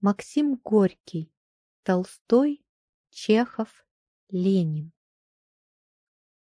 Максим Горький, Толстой, Чехов, Ленин.